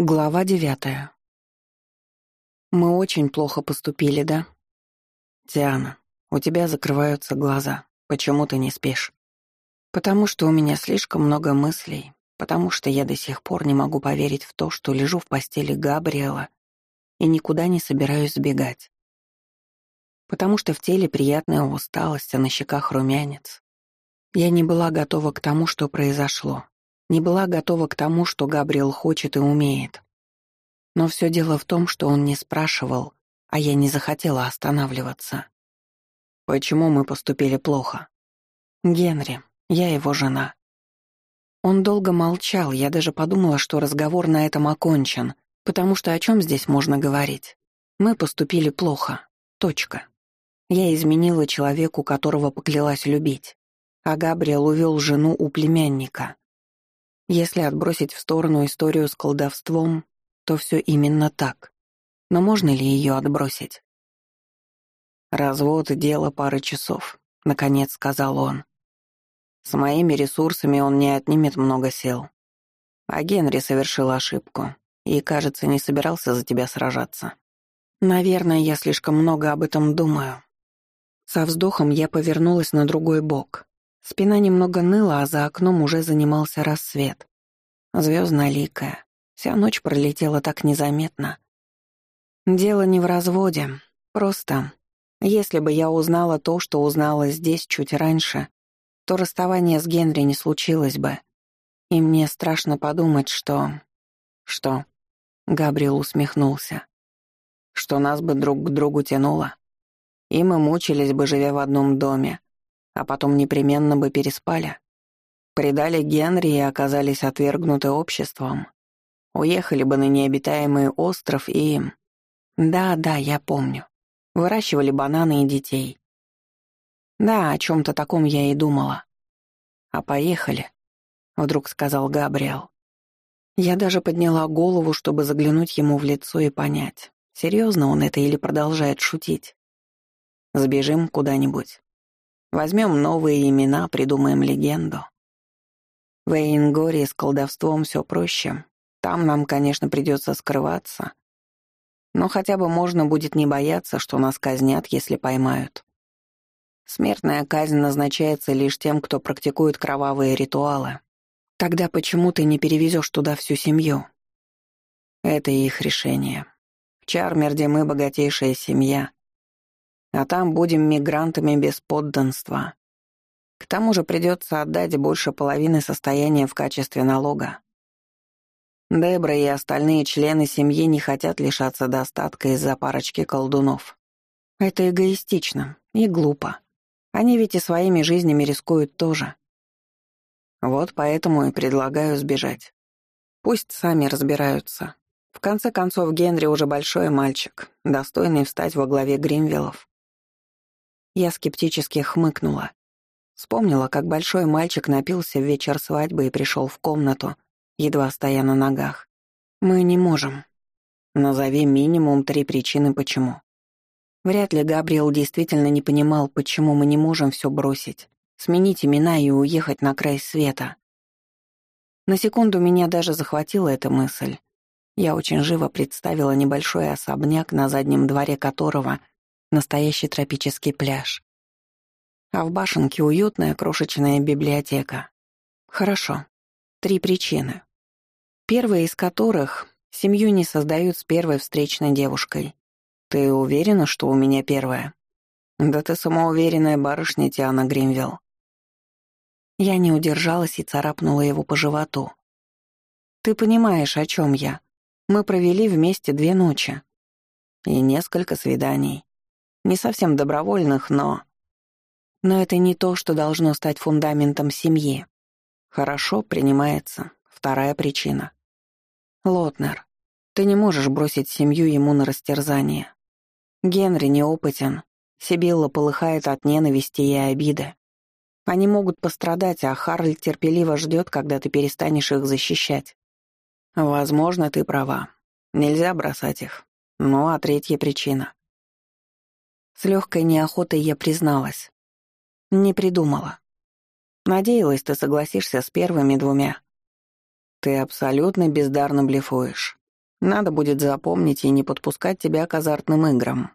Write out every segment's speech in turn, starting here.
Глава девятая. Мы очень плохо поступили, да? Диана, у тебя закрываются глаза. Почему ты не спишь? Потому что у меня слишком много мыслей, потому что я до сих пор не могу поверить в то, что лежу в постели Габриэла и никуда не собираюсь сбегать. Потому что в теле приятная усталость, а на щеках румянец. Я не была готова к тому, что произошло, не была готова к тому, что Габриэл хочет и умеет. Но все дело в том, что он не спрашивал, а я не захотела останавливаться. Почему мы поступили плохо? Генри, я его жена. Он долго молчал, я даже подумала, что разговор на этом окончен, потому что о чем здесь можно говорить? Мы поступили плохо. Точка. Я изменила человеку, которого поклялась любить, а Габриэл увел жену у племянника. Если отбросить в сторону историю с колдовством, то все именно так. Но можно ли ее отбросить? «Развод — дело пары часов», — наконец сказал он. «С моими ресурсами он не отнимет много сил. А Генри совершил ошибку и, кажется, не собирался за тебя сражаться. Наверное, я слишком много об этом думаю». Со вздохом я повернулась на другой бок. Спина немного ныла, а за окном уже занимался рассвет. Звездно-ликая. Вся ночь пролетела так незаметно. Дело не в разводе. Просто, если бы я узнала то, что узнала здесь чуть раньше, то расставание с Генри не случилось бы. И мне страшно подумать, что... Что? Габриэл усмехнулся. Что нас бы друг к другу тянуло. И мы мучились бы, живя в одном доме, а потом непременно бы переспали. Предали Генри и оказались отвергнуты обществом. Уехали бы на необитаемый остров и... Да, да, я помню. Выращивали бананы и детей. Да, о чем-то таком я и думала. А поехали, вдруг сказал Габриэл. Я даже подняла голову, чтобы заглянуть ему в лицо и понять, серьезно он это или продолжает шутить. Сбежим куда-нибудь. Возьмем новые имена, придумаем легенду. В Эйнгоре с колдовством все проще. Там нам, конечно, придется скрываться. Но хотя бы можно будет не бояться, что нас казнят, если поймают. Смертная казнь назначается лишь тем, кто практикует кровавые ритуалы. Тогда почему ты не перевезешь туда всю семью? Это их решение. В Чармерде мы богатейшая семья, а там будем мигрантами без подданства. К тому же придется отдать больше половины состояния в качестве налога. Дебра и остальные члены семьи не хотят лишаться достатка из-за парочки колдунов. Это эгоистично и глупо. Они ведь и своими жизнями рискуют тоже. Вот поэтому и предлагаю сбежать. Пусть сами разбираются. В конце концов, Генри уже большой мальчик, достойный встать во главе Гримвиллов. Я скептически хмыкнула. Вспомнила, как большой мальчик напился в вечер свадьбы и пришел в комнату, едва стоя на ногах. «Мы не можем. Назови минимум три причины, почему». Вряд ли Габриэл действительно не понимал, почему мы не можем все бросить, сменить имена и уехать на край света. На секунду меня даже захватила эта мысль. Я очень живо представила небольшой особняк, на заднем дворе которого настоящий тропический пляж. А в башенке уютная крошечная библиотека. Хорошо. Три причины. Первая из которых — семью не создают с первой встречной девушкой. Ты уверена, что у меня первая? Да ты самоуверенная барышня, Тиана Гримвилл. Я не удержалась и царапнула его по животу. Ты понимаешь, о чем я. Мы провели вместе две ночи. И несколько свиданий. Не совсем добровольных, но... Но это не то, что должно стать фундаментом семьи. Хорошо, принимается. Вторая причина. Лотнер, ты не можешь бросить семью ему на растерзание. Генри неопытен. Сибилла полыхает от ненависти и обиды. Они могут пострадать, а Харль терпеливо ждет, когда ты перестанешь их защищать. Возможно, ты права. Нельзя бросать их. Ну, а третья причина. С легкой неохотой я призналась. Не придумала. Надеялась, ты согласишься с первыми двумя. Ты абсолютно бездарно блефуешь. Надо будет запомнить и не подпускать тебя к азартным играм».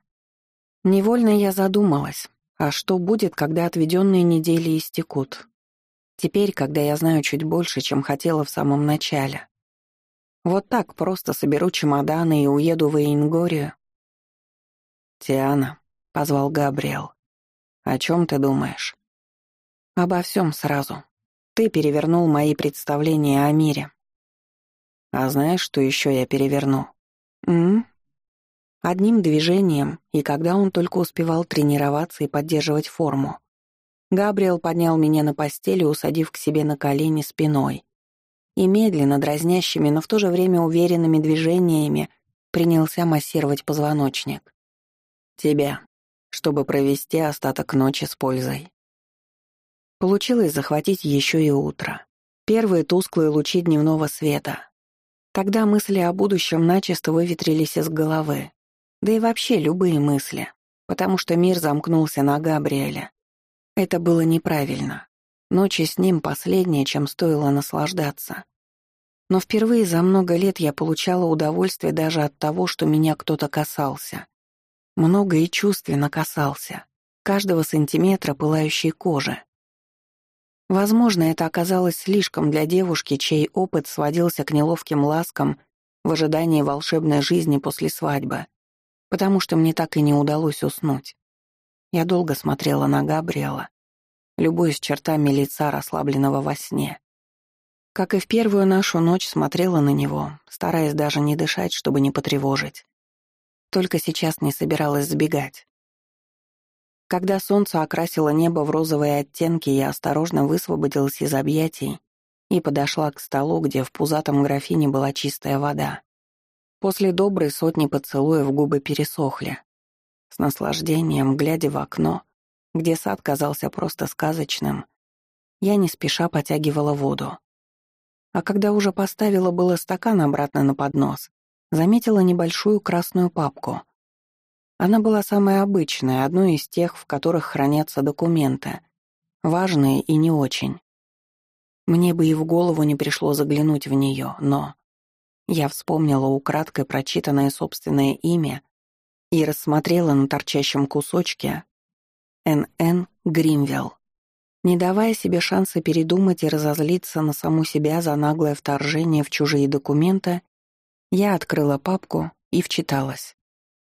Невольно я задумалась, а что будет, когда отведенные недели истекут? Теперь, когда я знаю чуть больше, чем хотела в самом начале. Вот так просто соберу чемоданы и уеду в Эйнгорию. «Тиана», — позвал Габриэл, — «о чем ты думаешь?» «Обо всем сразу. Ты перевернул мои представления о мире». «А знаешь, что еще я переверну?» «М?», Одним движением, и когда он только успевал тренироваться и поддерживать форму. Габриэл поднял меня на постели, усадив к себе на колени спиной. И медленно, дразнящими, но в то же время уверенными движениями принялся массировать позвоночник. «Тебя, чтобы провести остаток ночи с пользой». Получилось захватить еще и утро. Первые тусклые лучи дневного света. Тогда мысли о будущем начисто выветрились из головы, да и вообще любые мысли, потому что мир замкнулся на Габриэля. Это было неправильно. Ночи с ним последнее, чем стоило наслаждаться. Но впервые за много лет я получала удовольствие даже от того, что меня кто-то касался. Много и чувственно касался. Каждого сантиметра пылающей кожи. Возможно, это оказалось слишком для девушки, чей опыт сводился к неловким ласкам в ожидании волшебной жизни после свадьбы потому что мне так и не удалось уснуть. Я долго смотрела на Габриэла, любуясь чертами лица, расслабленного во сне. Как и в первую нашу ночь смотрела на него, стараясь даже не дышать, чтобы не потревожить. Только сейчас не собиралась сбегать. Когда солнце окрасило небо в розовые оттенки, я осторожно высвободилась из объятий и подошла к столу, где в пузатом графине была чистая вода. После доброй сотни поцелуев губы пересохли. С наслаждением, глядя в окно, где сад казался просто сказочным, я не спеша потягивала воду. А когда уже поставила было стакан обратно на поднос, заметила небольшую красную папку. Она была самая обычная, одной из тех, в которых хранятся документы, важные и не очень. Мне бы и в голову не пришло заглянуть в нее, но... Я вспомнила украдкой прочитанное собственное имя и рассмотрела на торчащем кусочке «Н.Н. Гримвелл». Не давая себе шанса передумать и разозлиться на саму себя за наглое вторжение в чужие документы, я открыла папку и вчиталась.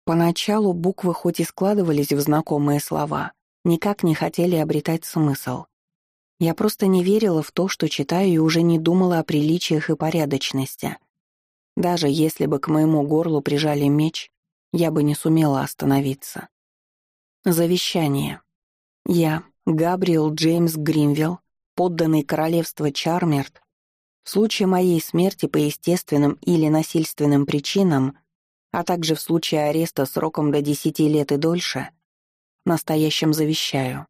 Поначалу буквы хоть и складывались в знакомые слова, никак не хотели обретать смысл. Я просто не верила в то, что читаю, и уже не думала о приличиях и порядочности — даже если бы к моему горлу прижали меч, я бы не сумела остановиться. Завещание. Я, Габриэл Джеймс Гринвилл, подданный королевства Чармерт, в случае моей смерти по естественным или насильственным причинам, а также в случае ареста сроком до 10 лет и дольше, настоящим завещаю.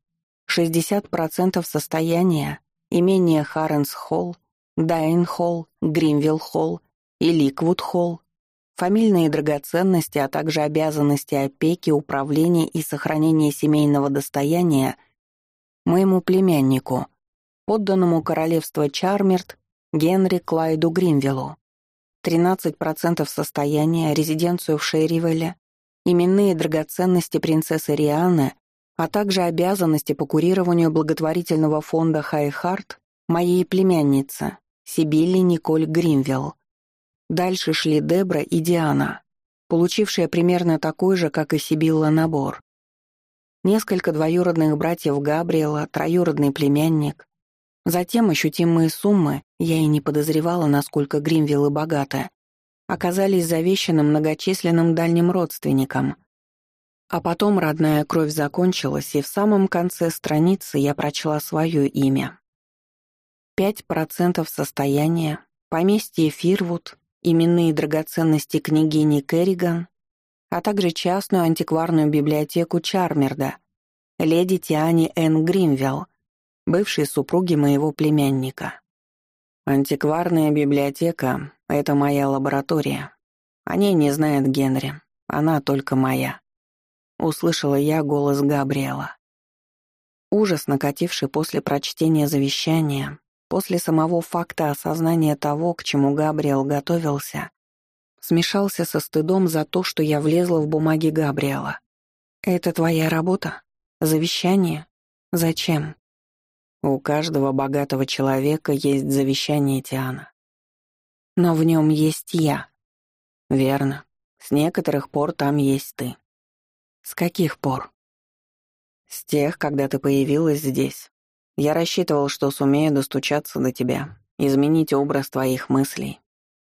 60% состояния, имение Харренс-Холл, Дайн-Холл, Гримвилл-Холл и Ликвуд-Холл, фамильные драгоценности, а также обязанности опеки, управления и сохранения семейного достояния моему племяннику, подданному королевства Чармерт Генри Клайду Гринвиллу, 13% состояния, резиденцию в Шерривелле, именные драгоценности принцессы Рианы, а также обязанности по курированию благотворительного фонда Хайхарт моей племянницы, Сибилли Николь Гринвилл, Дальше шли Дебра и Диана, получившие примерно такой же, как и Сибилла, набор. Несколько двоюродных братьев Габриэла, троюродный племянник. Затем ощутимые суммы, я и не подозревала, насколько Гримвиллы богаты, оказались завещаны многочисленным дальним родственникам. А потом родная кровь закончилась, и в самом конце страницы я прочла свое имя. Пять процентов состояния, поместье Фирвуд, именные драгоценности княгини Керриган, а также частную антикварную библиотеку Чармерда, леди Тиани Н. Гримвелл, бывшей супруги моего племянника. Антикварная библиотека — это моя лаборатория. О ней не знает Генри, она только моя. Услышала я голос Габриэла. Ужас, накативший после прочтения завещания, После самого факта осознания того, к чему Габриэл готовился, Смешался со стыдом за то, что я влезла в бумаги Габриэла. «Это твоя работа? Завещание? Зачем?» «У каждого богатого человека есть завещание Тиана. Но в нем есть я». «Верно. С некоторых пор там есть ты». «С каких пор?» «С тех, когда ты появилась здесь. Я рассчитывал, что сумею достучаться до тебя, изменить образ твоих мыслей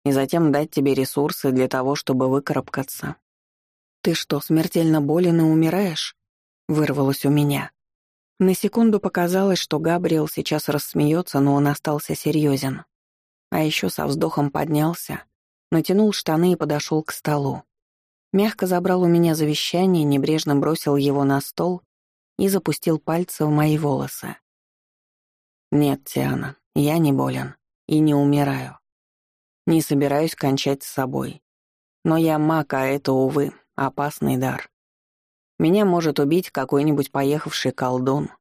и затем дать тебе ресурсы для того, чтобы выкарабкаться. «Ты что, смертельно болен и умираешь?» — вырвалось у меня. На секунду показалось, что Габриэл сейчас рассмеется, но он остался серьезен. А еще со вздохом поднялся, натянул штаны и подошел к столу. Мягко забрал у меня завещание, небрежно бросил его на стол и запустил пальцы в мои волосы. «Нет, Тиана, я не болен и не умираю. Не собираюсь кончать с собой. Но я маг, а это, увы, опасный дар. Меня может убить какой-нибудь поехавший колдун.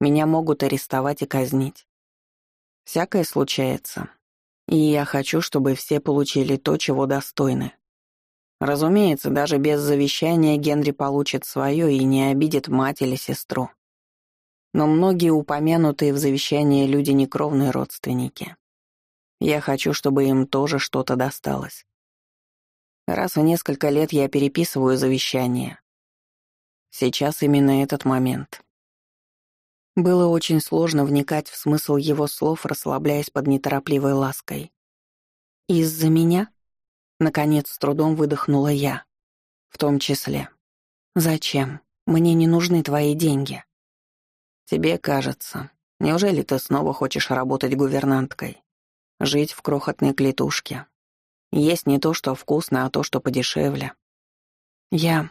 Меня могут арестовать и казнить. Всякое случается. И я хочу, чтобы все получили то, чего достойны. Разумеется, даже без завещания Генри получит свое и не обидит мать или сестру. Но многие упомянутые в завещании люди не кровные родственники. Я хочу, чтобы им тоже что-то досталось. Раз в несколько лет я переписываю завещание. Сейчас именно этот момент. Было очень сложно вникать в смысл его слов, расслабляясь под неторопливой лаской. «Из-за меня?» Наконец, с трудом выдохнула я. В том числе. «Зачем? Мне не нужны твои деньги». «Тебе кажется. Неужели ты снова хочешь работать гувернанткой? Жить в крохотной клетушке. Есть не то, что вкусно, а то, что подешевле. Я...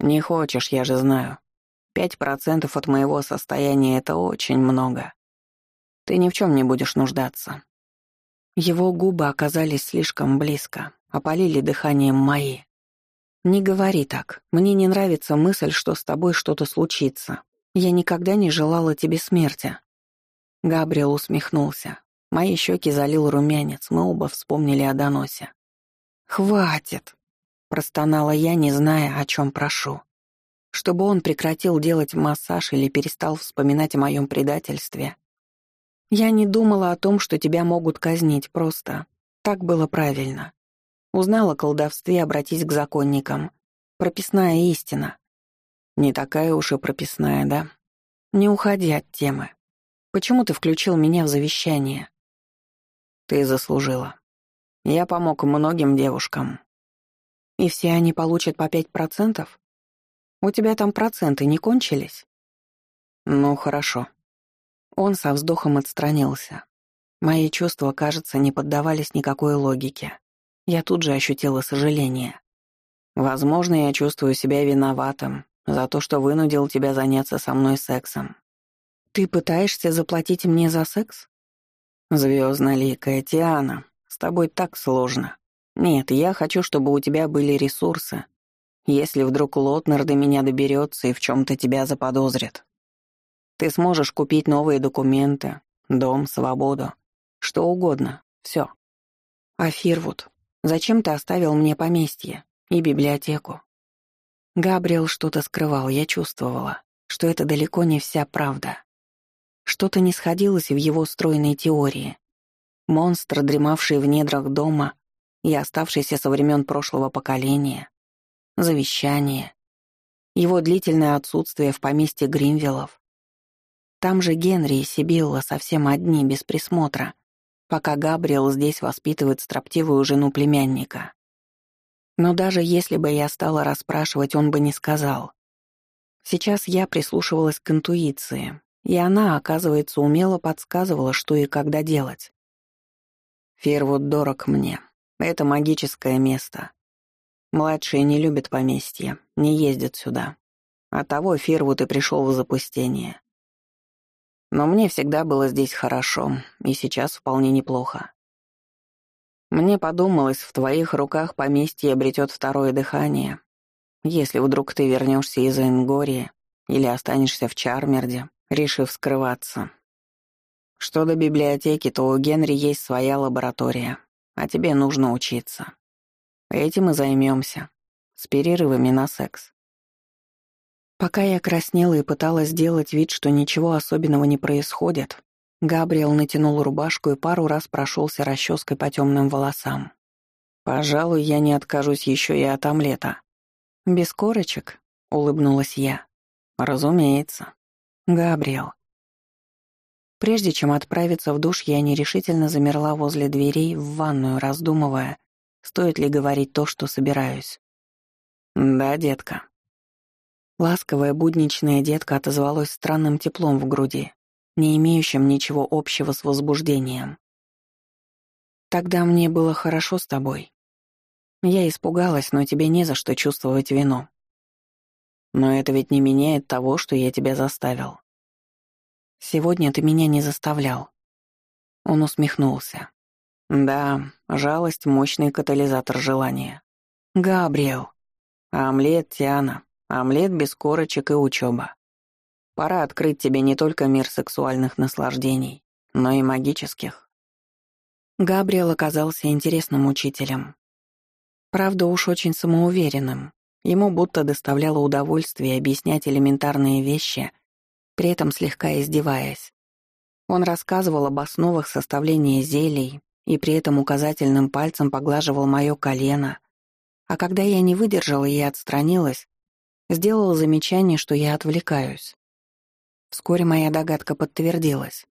Не хочешь, я же знаю. Пять процентов от моего состояния — это очень много. Ты ни в чем не будешь нуждаться. Его губы оказались слишком близко, опалили дыханием мои. «Не говори так. Мне не нравится мысль, что с тобой что-то случится. Я никогда не желала тебе смерти». Габриэл усмехнулся. Мои щеки залил румянец, мы оба вспомнили о доносе. «Хватит!» — простонала я, не зная, о чем прошу. Чтобы он прекратил делать массаж или перестал вспоминать о моем предательстве. Я не думала о том, что тебя могут казнить, просто. Так было правильно. Узнала о колдовстве, обратись к законникам. Прописная истина. Не такая уж и прописная, да? Не уходи от темы. Почему ты включил меня в завещание? Ты заслужила. Я помог многим девушкам. И все они получат по пять процентов? У тебя там проценты не кончились? Ну, хорошо. Он со вздохом отстранился. Мои чувства, кажется, не поддавались никакой логике. Я тут же ощутила сожаление. Возможно, я чувствую себя виноватым за то, что вынудил тебя заняться со мной сексом. Ты пытаешься заплатить мне за секс? Звездно-ликая Тиана, с тобой так сложно. Нет, я хочу, чтобы у тебя были ресурсы. Если вдруг Лотнер до меня доберется и в чем-то тебя заподозрит. Ты сможешь купить новые документы, дом, свободу, что угодно, все. А Фирвуд, зачем ты оставил мне поместье и библиотеку? Габриэл что-то скрывал, я чувствовала, что это далеко не вся правда. Что-то не сходилось в его стройной теории. Монстр, дремавший в недрах дома и оставшийся со времен прошлого поколения. Завещание. Его длительное отсутствие в поместье Гринвиллов. Там же Генри и Сибилла совсем одни, без присмотра, пока Габриэл здесь воспитывает строптивую жену племянника. Но даже если бы я стала расспрашивать, он бы не сказал. Сейчас я прислушивалась к интуиции, и она, оказывается, умело подсказывала, что и когда делать. Фервуд дорог мне. Это магическое место. Младшие не любят поместья, не ездят сюда. Оттого Фервуд и пришел в запустение. Но мне всегда было здесь хорошо, и сейчас вполне неплохо. Мне подумалось, в твоих руках поместье обретет второе дыхание. Если вдруг ты вернешься из Энгории или останешься в Чармерде, решив скрываться. Что до библиотеки, то у Генри есть своя лаборатория, а тебе нужно учиться. Этим и займемся. С перерывами на секс. Пока я краснела и пыталась сделать вид, что ничего особенного не происходит, Габриэл натянул рубашку и пару раз прошелся расческой по темным волосам. «Пожалуй, я не откажусь еще и от омлета». «Без корочек?» — улыбнулась я. «Разумеется». «Габриэл». Прежде чем отправиться в душ, я нерешительно замерла возле дверей в ванную, раздумывая, стоит ли говорить то, что собираюсь. «Да, детка». Ласковая будничная детка отозвалась странным теплом в груди, не имеющим ничего общего с возбуждением. «Тогда мне было хорошо с тобой. Я испугалась, но тебе не за что чувствовать вину. Но это ведь не меняет того, что я тебя заставил. Сегодня ты меня не заставлял». Он усмехнулся. «Да, жалость — мощный катализатор желания. Габриэл. Омлет, Тиана. Омлет без корочек и учеба. Пора открыть тебе не только мир сексуальных наслаждений, но и магических». Габриэл оказался интересным учителем. Правда, уж очень самоуверенным. Ему будто доставляло удовольствие объяснять элементарные вещи, при этом слегка издеваясь. Он рассказывал об основах составления зелий и при этом указательным пальцем поглаживал мое колено, а когда я не выдержала и отстранилась, сделал замечание, что я отвлекаюсь. Вскоре моя догадка подтвердилась.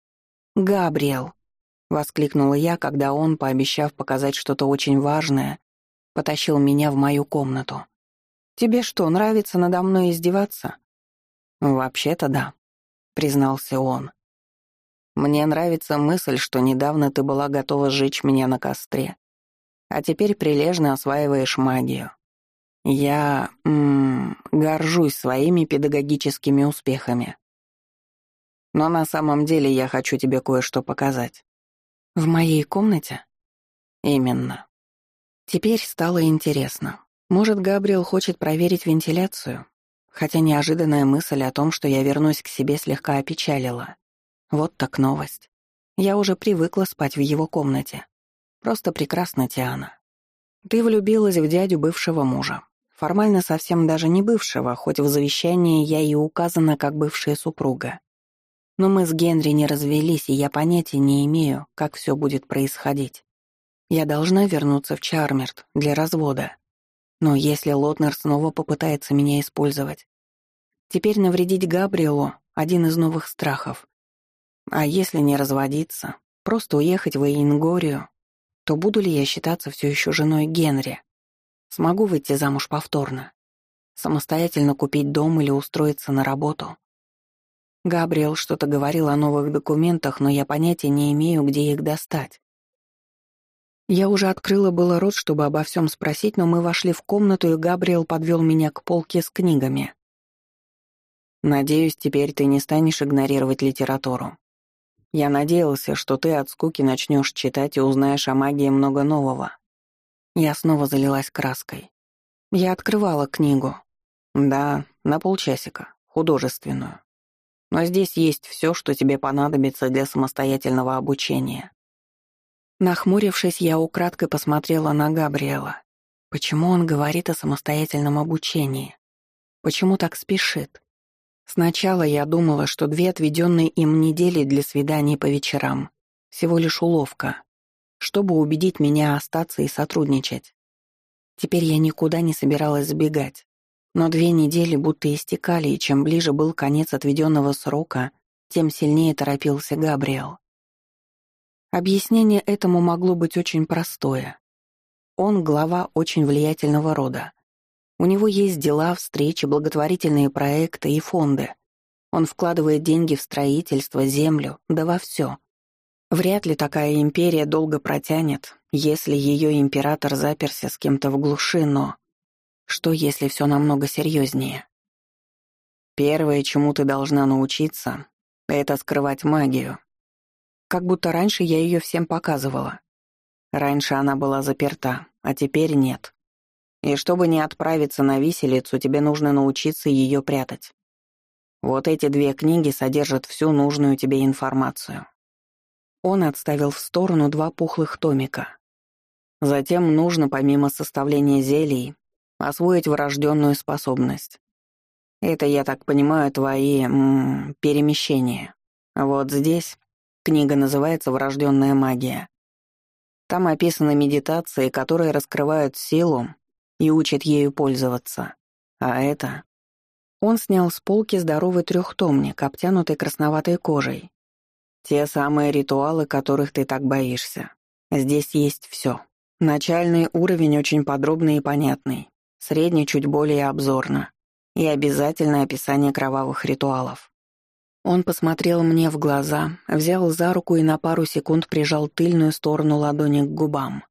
«Габриэл!» — воскликнула я, когда он, пообещав показать что-то очень важное, потащил меня в мою комнату. «Тебе что, нравится надо мной издеваться?» «Вообще-то да», — признался он. «Мне нравится мысль, что недавно ты была готова сжечь меня на костре, а теперь прилежно осваиваешь магию. Я м -м, горжусь своими педагогическими успехами. Но на самом деле я хочу тебе кое-что показать. В моей комнате? Именно. Теперь стало интересно. Может, Габриэл хочет проверить вентиляцию? Хотя неожиданная мысль о том, что я вернусь к себе, слегка опечалила. Вот так новость. Я уже привыкла спать в его комнате. Просто прекрасно, Тиана. Ты влюбилась в дядю бывшего мужа. Формально совсем даже не бывшего, хоть в завещании я и указана как бывшая супруга. Но мы с Генри не развелись, и я понятия не имею, как все будет происходить. Я должна вернуться в Чармерт для развода. Но если Лотнер снова попытается меня использовать, теперь навредить Габриэлу — один из новых страхов. А если не разводиться, просто уехать в Эйнгорию, то буду ли я считаться все еще женой Генри? Смогу выйти замуж повторно? Самостоятельно купить дом или устроиться на работу? Габриэл что-то говорил о новых документах, но я понятия не имею, где их достать. Я уже открыла было рот, чтобы обо всем спросить, но мы вошли в комнату, и Габриэл подвел меня к полке с книгами. «Надеюсь, теперь ты не станешь игнорировать литературу. Я надеялся, что ты от скуки начнешь читать и узнаешь о магии много нового». Я снова залилась краской. Я открывала книгу. Да, на полчасика, художественную. Но здесь есть все, что тебе понадобится для самостоятельного обучения. Нахмурившись, я украдкой посмотрела на Габриэла. Почему он говорит о самостоятельном обучении? Почему так спешит? Сначала я думала, что две отведенные им недели для свиданий по вечерам — всего лишь уловка, чтобы убедить меня остаться и сотрудничать. Теперь я никуда не собиралась сбегать. Но две недели будто истекали, и чем ближе был конец отведенного срока, тем сильнее торопился Габриэл. Объяснение этому могло быть очень простое. Он глава очень влиятельного рода. У него есть дела, встречи, благотворительные проекты и фонды. Он вкладывает деньги в строительство, землю, да во все. Вряд ли такая империя долго протянет, если ее император заперся с кем-то в глуши, но... Что, если все намного серьезнее? Первое, чему ты должна научиться, это скрывать магию, как будто раньше я ее всем показывала. Раньше она была заперта, а теперь нет. И чтобы не отправиться на виселицу, тебе нужно научиться ее прятать. Вот эти две книги содержат всю нужную тебе информацию. Он отставил в сторону два пухлых томика. Затем нужно, помимо составления зелий, освоить врожденную способность. Это, я так понимаю, твои м -м, перемещения. Вот здесь книга называется «Врожденная магия». Там описаны медитации, которые раскрывают силу и учат ею пользоваться. А это... Он снял с полки здоровый трехтомник, обтянутый красноватой кожей. Те самые ритуалы, которых ты так боишься. Здесь есть все. Начальный уровень очень подробный и понятный. Средний чуть более обзорно. И обязательное описание кровавых ритуалов. Он посмотрел мне в глаза, взял за руку и на пару секунд прижал тыльную сторону ладони к губам.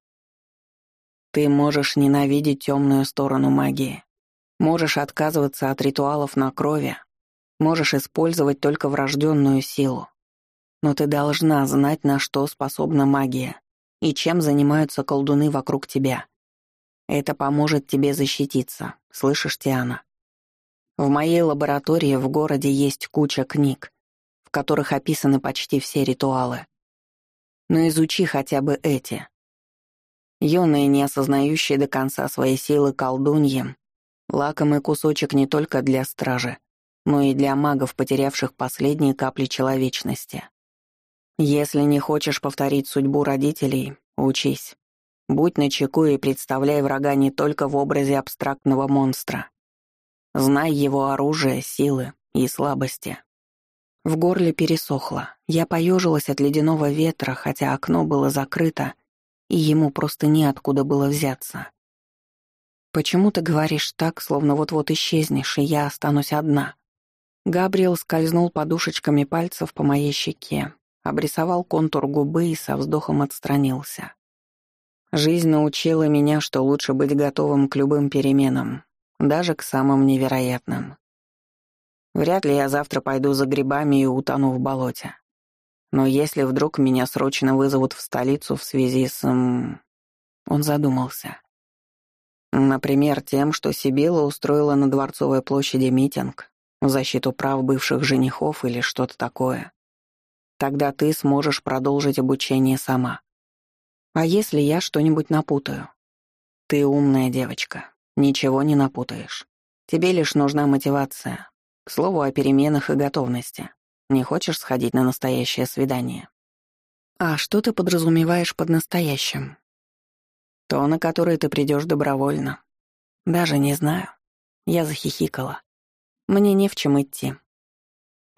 Ты можешь ненавидеть темную сторону магии. Можешь отказываться от ритуалов на крови. Можешь использовать только врожденную силу. Но ты должна знать, на что способна магия и чем занимаются колдуны вокруг тебя. Это поможет тебе защититься, слышишь, Тиана? В моей лаборатории в городе есть куча книг, в которых описаны почти все ритуалы. Но изучи хотя бы эти. Юные, не осознающие до конца своей силы колдуньи, лакомый кусочек не только для стражи, но и для магов, потерявших последние капли человечности. Если не хочешь повторить судьбу родителей, учись. Будь начеку и представляй врага не только в образе абстрактного монстра. Знай его оружие, силы и слабости. В горле пересохло. Я поежилась от ледяного ветра, хотя окно было закрыто, и ему просто неоткуда было взяться. «Почему ты говоришь так, словно вот-вот исчезнешь, и я останусь одна?» Габриэл скользнул подушечками пальцев по моей щеке, обрисовал контур губы и со вздохом отстранился. Жизнь научила меня, что лучше быть готовым к любым переменам, даже к самым невероятным. Вряд ли я завтра пойду за грибами и утону в болоте. Но если вдруг меня срочно вызовут в столицу в связи с... Он задумался. Например, тем, что Сибила устроила на Дворцовой площади митинг в защиту прав бывших женихов или что-то такое. Тогда ты сможешь продолжить обучение сама. А если я что-нибудь напутаю? Ты умная девочка, ничего не напутаешь. Тебе лишь нужна мотивация. К слову о переменах и готовности. Не хочешь сходить на настоящее свидание? А что ты подразумеваешь под настоящим? То, на которое ты придешь добровольно. Даже не знаю. Я захихикала. Мне не в чем идти.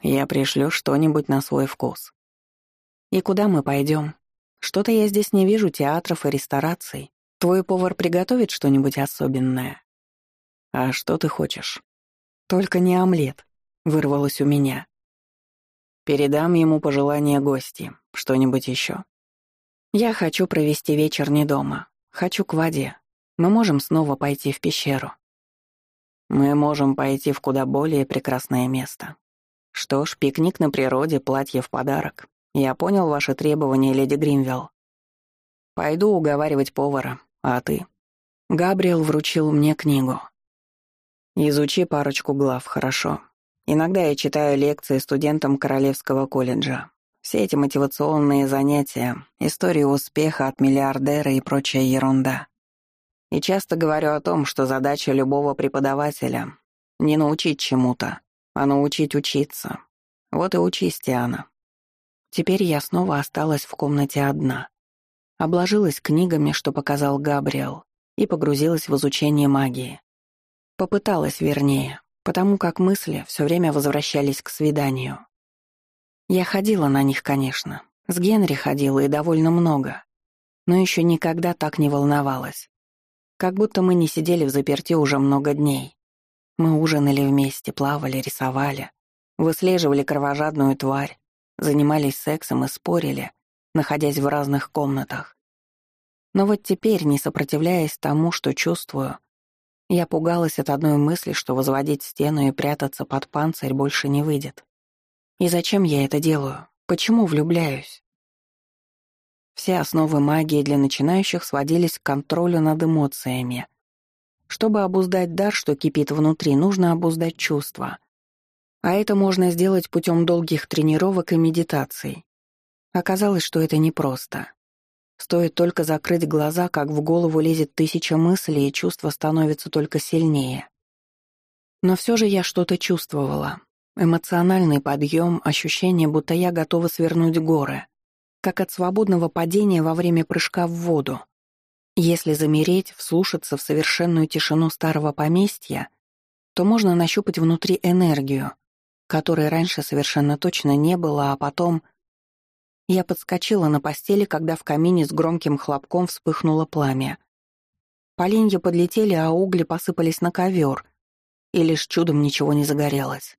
Я пришлю что-нибудь на свой вкус. И куда мы пойдем? Что-то я здесь не вижу театров и рестораций. Твой повар приготовит что-нибудь особенное? А что ты хочешь? Только не омлет, вырвалось у меня. Передам ему пожелания гости. Что-нибудь еще? Я хочу провести вечер не дома. Хочу к воде. Мы можем снова пойти в пещеру. Мы можем пойти в куда более прекрасное место. Что ж, пикник на природе, платье в подарок. Я понял ваши требования, леди Гримвелл. Пойду уговаривать повара, а ты? Габриэл вручил мне книгу. Изучи парочку глав, хорошо. Иногда я читаю лекции студентам Королевского колледжа. Все эти мотивационные занятия, истории успеха от миллиардера и прочая ерунда. И часто говорю о том, что задача любого преподавателя — не научить чему-то, а научить учиться. Вот и учись, Тиана. Теперь я снова осталась в комнате одна. Обложилась книгами, что показал Габриэл, и погрузилась в изучение магии. Попыталась, вернее, потому как мысли все время возвращались к свиданию. Я ходила на них, конечно. С Генри ходила и довольно много. Но еще никогда так не волновалась. Как будто мы не сидели в заперти уже много дней. Мы ужинали вместе, плавали, рисовали, выслеживали кровожадную тварь, занимались сексом и спорили, находясь в разных комнатах. Но вот теперь, не сопротивляясь тому, что чувствую, я пугалась от одной мысли, что возводить стену и прятаться под панцирь больше не выйдет. И зачем я это делаю? Почему влюбляюсь? Все основы магии для начинающих сводились к контролю над эмоциями, чтобы обуздать дар, что кипит внутри, нужно обуздать чувства. А это можно сделать путем долгих тренировок и медитаций. Оказалось, что это непросто. Стоит только закрыть глаза, как в голову лезет тысяча мыслей, и чувство становится только сильнее. Но все же я что-то чувствовала. Эмоциональный подъем, ощущение, будто я готова свернуть горы, как от свободного падения во время прыжка в воду. Если замереть, вслушаться в совершенную тишину старого поместья, то можно нащупать внутри энергию, которой раньше совершенно точно не было, а потом... Я подскочила на постели, когда в камине с громким хлопком вспыхнуло пламя. Поленья подлетели, а угли посыпались на ковер, и лишь чудом ничего не загорелось.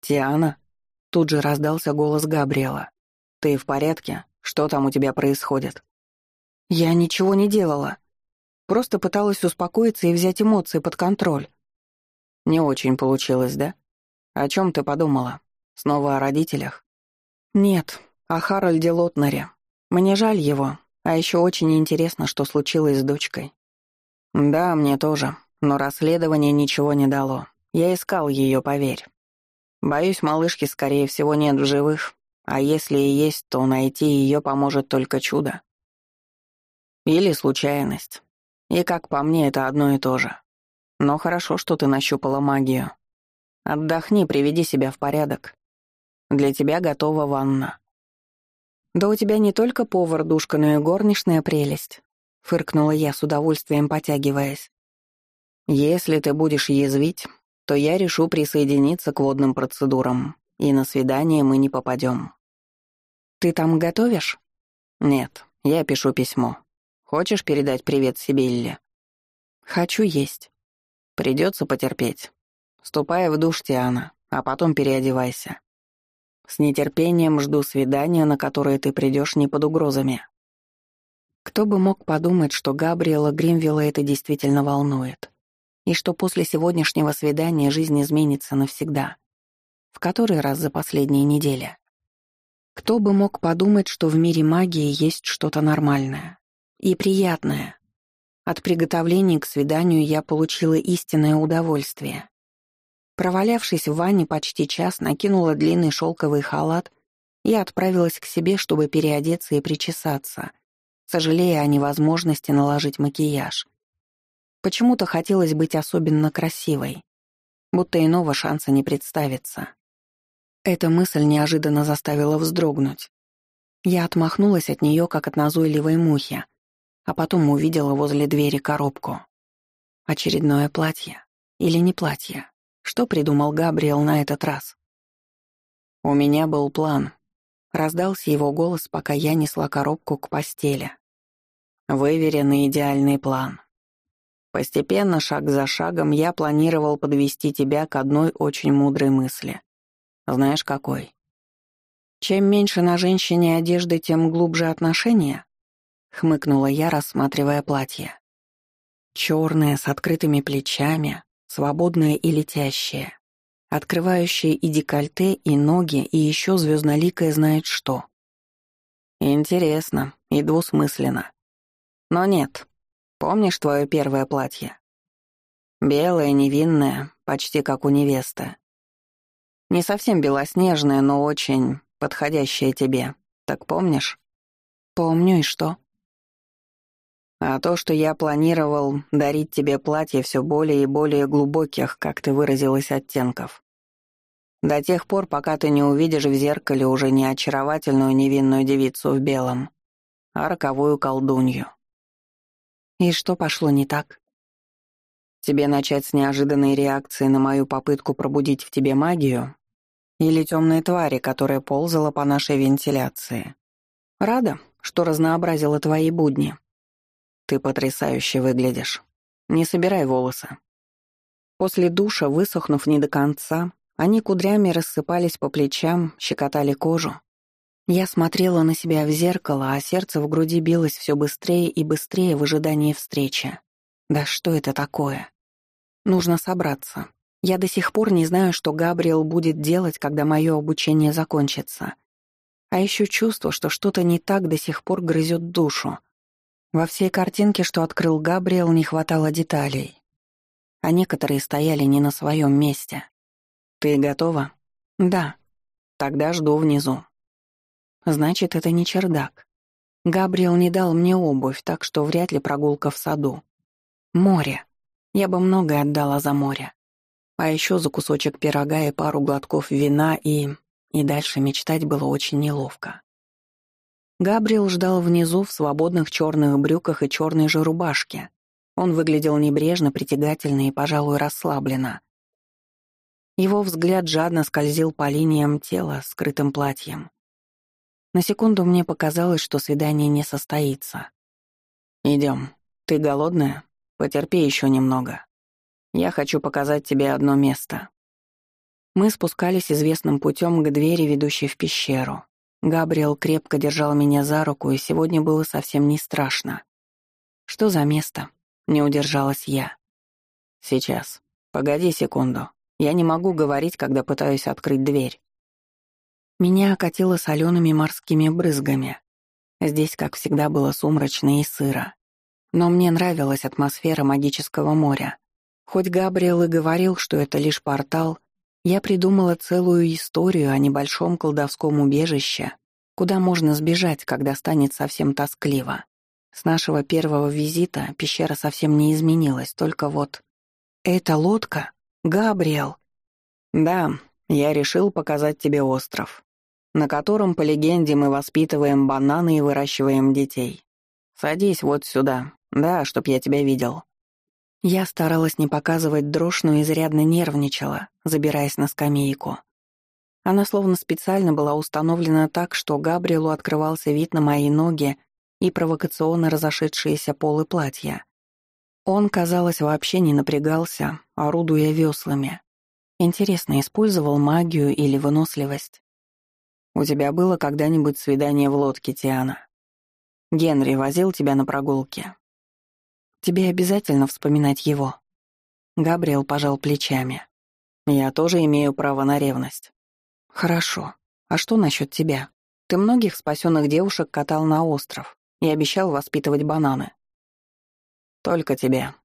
«Тиана?» — тут же раздался голос Габриэла. «Ты в порядке? Что там у тебя происходит?» «Я ничего не делала. Просто пыталась успокоиться и взять эмоции под контроль». «Не очень получилось, да? О чем ты подумала? Снова о родителях?» «Нет, о Харальде Лотнере. Мне жаль его, а еще очень интересно, что случилось с дочкой». «Да, мне тоже, но расследование ничего не дало. Я искал ее, поверь. Боюсь, малышки, скорее всего, нет в живых, а если и есть, то найти ее поможет только чудо. Или случайность. И, как по мне, это одно и то же. Но хорошо, что ты нащупала магию. Отдохни, приведи себя в порядок. Для тебя готова ванна. Да у тебя не только повар душка, но и горничная прелесть. Фыркнула я с удовольствием, потягиваясь. Если ты будешь язвить, то я решу присоединиться к водным процедурам, и на свидание мы не попадем. Ты там готовишь? Нет, я пишу письмо. Хочешь передать привет Сибилле? Хочу есть. Придется потерпеть. Ступай в душ, Тиана, а потом переодевайся. С нетерпением жду свидания, на которое ты придешь не под угрозами. Кто бы мог подумать, что Габриэла Гримвилла это действительно волнует и что после сегодняшнего свидания жизнь изменится навсегда. В который раз за последние недели. Кто бы мог подумать, что в мире магии есть что-то нормальное и приятное. От приготовления к свиданию я получила истинное удовольствие. Провалявшись в ванне почти час, накинула длинный шелковый халат и отправилась к себе, чтобы переодеться и причесаться, сожалея о невозможности наложить макияж. Почему-то хотелось быть особенно красивой, будто иного шанса не представится. Эта мысль неожиданно заставила вздрогнуть. Я отмахнулась от нее, как от назойливой мухи, а потом увидела возле двери коробку. Очередное платье. Или не платье. Что придумал Габриэл на этот раз? «У меня был план», — раздался его голос, пока я несла коробку к постели. «Выверенный идеальный план. Постепенно, шаг за шагом, я планировал подвести тебя к одной очень мудрой мысли. Знаешь, какой? Чем меньше на женщине одежды, тем глубже отношения? Хмыкнула я, рассматривая платье. Черное, с открытыми плечами, свободное и летящее, открывающее и декольте, и ноги, и еще звездноликое знает что. Интересно и двусмысленно. Но нет, Помнишь твое первое платье? Белое, невинное, почти как у невесты. Не совсем белоснежное, но очень подходящее тебе. Так помнишь? Помню, и что? А то, что я планировал дарить тебе платье все более и более глубоких, как ты выразилась, оттенков. До тех пор, пока ты не увидишь в зеркале уже не очаровательную невинную девицу в белом, а роковую колдунью. И что пошло не так? Тебе начать с неожиданной реакции на мою попытку пробудить в тебе магию? Или темные твари, которая ползала по нашей вентиляции? Рада, что разнообразила твои будни. Ты потрясающе выглядишь. Не собирай волосы. После душа, высохнув не до конца, они кудрями рассыпались по плечам, щекотали кожу. Я смотрела на себя в зеркало, а сердце в груди билось все быстрее и быстрее в ожидании встречи. Да что это такое? Нужно собраться. Я до сих пор не знаю, что Габриэл будет делать, когда мое обучение закончится. А еще чувство, что что-то не так до сих пор грызет душу. Во всей картинке, что открыл Габриэл, не хватало деталей. А некоторые стояли не на своем месте. «Ты готова?» «Да». «Тогда жду внизу». Значит, это не чердак. Габриэл не дал мне обувь, так что вряд ли прогулка в саду. Море. Я бы многое отдала за море. А еще за кусочек пирога и пару глотков вина, и... И дальше мечтать было очень неловко. Габриэл ждал внизу в свободных черных брюках и черной же рубашке. Он выглядел небрежно, притягательно и, пожалуй, расслабленно. Его взгляд жадно скользил по линиям тела, скрытым платьем. На секунду мне показалось, что свидание не состоится. «Идем. Ты голодная? Потерпи еще немного. Я хочу показать тебе одно место». Мы спускались известным путем к двери, ведущей в пещеру. Габриэл крепко держал меня за руку, и сегодня было совсем не страшно. «Что за место?» — не удержалась я. «Сейчас. Погоди секунду. Я не могу говорить, когда пытаюсь открыть дверь». Меня окатило солеными морскими брызгами. Здесь, как всегда, было сумрачно и сыро. Но мне нравилась атмосфера магического моря. Хоть Габриэл и говорил, что это лишь портал, я придумала целую историю о небольшом колдовском убежище, куда можно сбежать, когда станет совсем тоскливо. С нашего первого визита пещера совсем не изменилась, только вот... «Это лодка? Габриэл!» «Да, я решил показать тебе остров, на котором, по легенде, мы воспитываем бананы и выращиваем детей. Садись вот сюда, да, чтоб я тебя видел». Я старалась не показывать дрожь, но изрядно нервничала, забираясь на скамейку. Она словно специально была установлена так, что Габриэлу открывался вид на мои ноги и провокационно разошедшиеся полы платья. Он, казалось, вообще не напрягался, орудуя веслами. Интересно, использовал магию или выносливость? «У тебя было когда-нибудь свидание в лодке, Тиана? Генри возил тебя на прогулке?» Тебе обязательно вспоминать его». Габриэл пожал плечами. «Я тоже имею право на ревность». «Хорошо. А что насчет тебя? Ты многих спасенных девушек катал на остров и обещал воспитывать бананы». «Только тебя.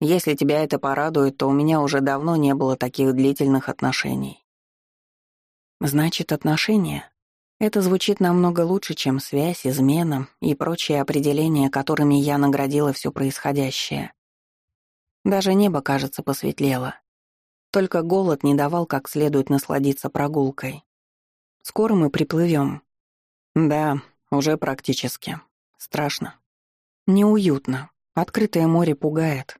Если тебя это порадует, то у меня уже давно не было таких длительных отношений». «Значит, отношения? Это звучит намного лучше, чем связь, измена и прочие определения, которыми я наградила все происходящее. Даже небо, кажется, посветлело. Только голод не давал как следует насладиться прогулкой. Скоро мы приплывем. Да, уже практически. Страшно. Неуютно. Открытое море пугает.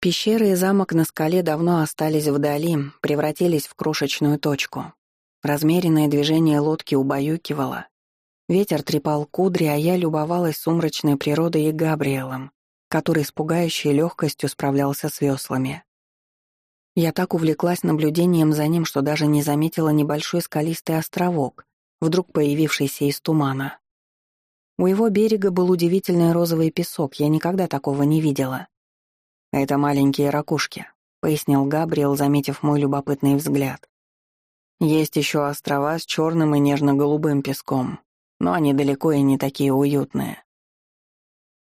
Пещеры и замок на скале давно остались вдали, превратились в крошечную точку. Размеренное движение лодки убаюкивало. Ветер трепал кудри, а я любовалась сумрачной природой и Габриэлом, который с пугающей легкостью справлялся с веслами. Я так увлеклась наблюдением за ним, что даже не заметила небольшой скалистый островок, вдруг появившийся из тумана. У его берега был удивительный розовый песок, я никогда такого не видела. «Это маленькие ракушки», — пояснил Габриэл, заметив мой любопытный взгляд. Есть еще острова с черным и нежно-голубым песком, но они далеко и не такие уютные.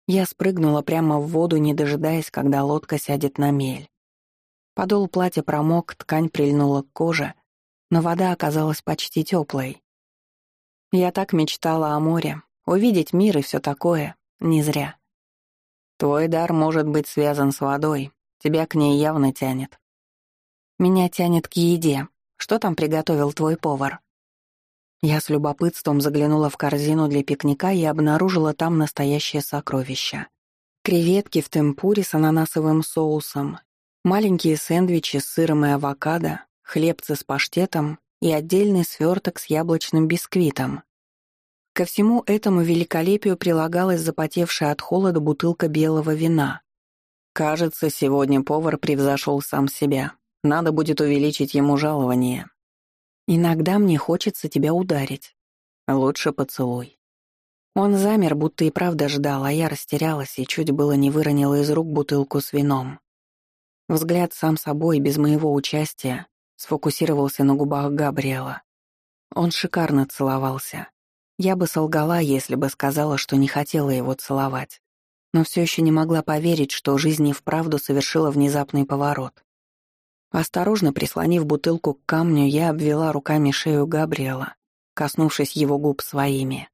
Я спрыгнула прямо в воду, не дожидаясь, когда лодка сядет на мель. Подол платья промок, ткань прильнула к коже, но вода оказалась почти теплой. Я так мечтала о море, увидеть мир и все такое, не зря. Твой дар может быть связан с водой, тебя к ней явно тянет. Меня тянет к еде, что там приготовил твой повар?» Я с любопытством заглянула в корзину для пикника и обнаружила там настоящее сокровище. Креветки в темпуре с ананасовым соусом, маленькие сэндвичи с сыром и авокадо, хлебцы с паштетом и отдельный сверток с яблочным бисквитом. Ко всему этому великолепию прилагалась запотевшая от холода бутылка белого вина. Кажется, сегодня повар превзошел сам себя. Надо будет увеличить ему жалование. Иногда мне хочется тебя ударить. Лучше поцелуй. Он замер, будто и правда ждал, а я растерялась и чуть было не выронила из рук бутылку с вином. Взгляд сам собой, без моего участия, сфокусировался на губах Габриэла. Он шикарно целовался. Я бы солгала, если бы сказала, что не хотела его целовать. Но все еще не могла поверить, что жизнь и вправду совершила внезапный поворот. Осторожно прислонив бутылку к камню, я обвела руками шею Габриэла, коснувшись его губ своими.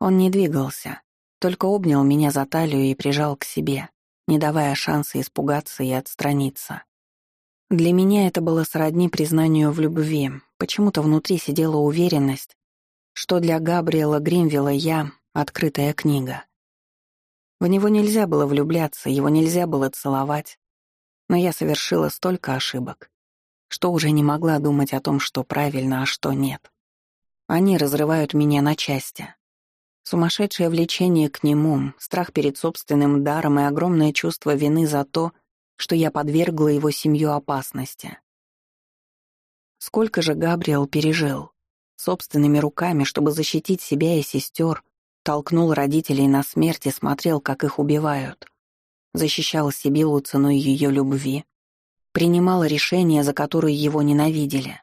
Он не двигался, только обнял меня за талию и прижал к себе, не давая шанса испугаться и отстраниться. Для меня это было сродни признанию в любви. Почему-то внутри сидела уверенность, что для Габриэла Гримвилла я — открытая книга. В него нельзя было влюбляться, его нельзя было целовать. Но я совершила столько ошибок, что уже не могла думать о том, что правильно, а что нет. Они разрывают меня на части. Сумасшедшее влечение к нему, страх перед собственным даром и огромное чувство вины за то, что я подвергла его семью опасности. Сколько же Габриэл пережил? Собственными руками, чтобы защитить себя и сестер, толкнул родителей на смерть и смотрел, как их убивают. Защищал Сибилу ценой ее любви. Принимал решения, за которые его ненавидели.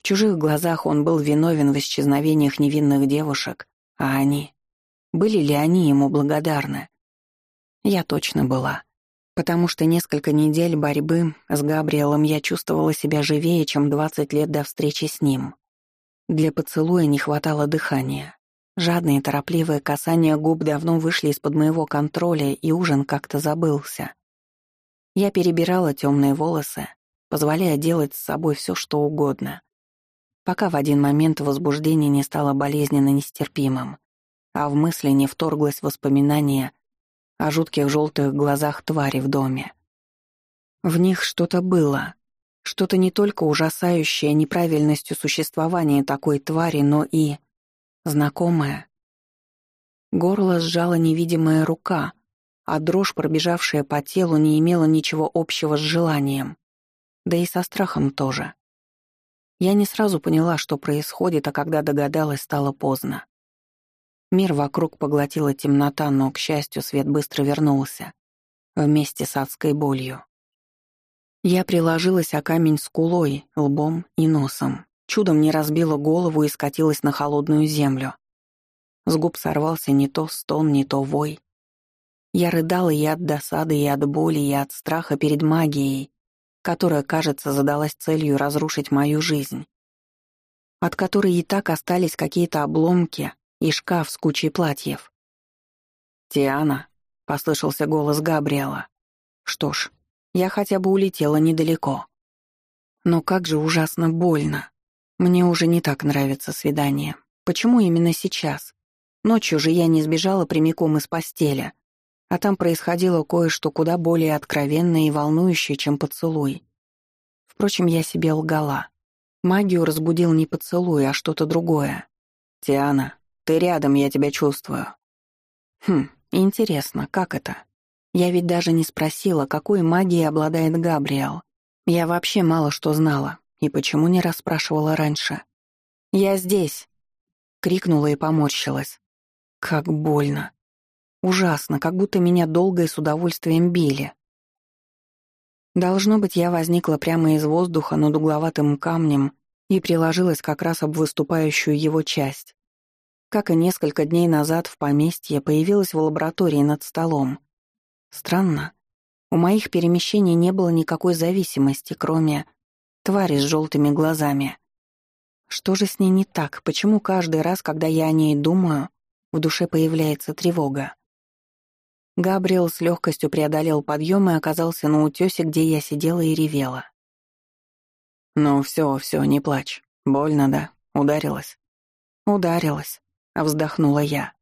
В чужих глазах он был виновен в исчезновениях невинных девушек, а они? Были ли они ему благодарны? Я точно была. Потому что несколько недель борьбы с Габриэлом я чувствовала себя живее, чем 20 лет до встречи с ним. Для поцелуя не хватало дыхания. Жадные торопливые касания губ давно вышли из-под моего контроля, и ужин как-то забылся. Я перебирала темные волосы, позволяя делать с собой все, что угодно. Пока в один момент возбуждение не стало болезненно нестерпимым, а в мысли не вторглось воспоминание о жутких желтых глазах твари в доме. В них что-то было, что-то не только ужасающее неправильностью существования такой твари, но и знакомое. Горло сжала невидимая рука, а дрожь, пробежавшая по телу, не имела ничего общего с желанием. Да и со страхом тоже. Я не сразу поняла, что происходит, а когда догадалась, стало поздно. Мир вокруг поглотила темнота, но, к счастью, свет быстро вернулся. Вместе с адской болью. Я приложилась о камень скулой, лбом и носом чудом не разбила голову и скатилась на холодную землю. С губ сорвался не то стон, не то вой. Я рыдала и от досады, и от боли, и от страха перед магией, которая, кажется, задалась целью разрушить мою жизнь, от которой и так остались какие-то обломки и шкаф с кучей платьев. «Тиана», — послышался голос Габриэла. «Что ж, я хотя бы улетела недалеко. Но как же ужасно больно. Мне уже не так нравится свидание. Почему именно сейчас? Ночью же я не сбежала прямиком из постели, а там происходило кое-что куда более откровенное и волнующее, чем поцелуй. Впрочем, я себе лгала. Магию разбудил не поцелуй, а что-то другое. «Тиана, ты рядом, я тебя чувствую». Хм, интересно, как это? Я ведь даже не спросила, какой магией обладает Габриэл. Я вообще мало что знала, и почему не расспрашивала раньше? «Я здесь!» — крикнула и поморщилась. Как больно. Ужасно, как будто меня долго и с удовольствием били. Должно быть, я возникла прямо из воздуха над угловатым камнем и приложилась как раз об выступающую его часть. Как и несколько дней назад в поместье появилась в лаборатории над столом. Странно. У моих перемещений не было никакой зависимости, кроме Твари с желтыми глазами. Что же с ней не так? Почему каждый раз, когда я о ней думаю, в душе появляется тревога? Габриэл с легкостью преодолел подъем и оказался на утесе, где я сидела и ревела. «Ну все, все, не плачь. Больно, да? Ударилась?» «Ударилась», — вздохнула я.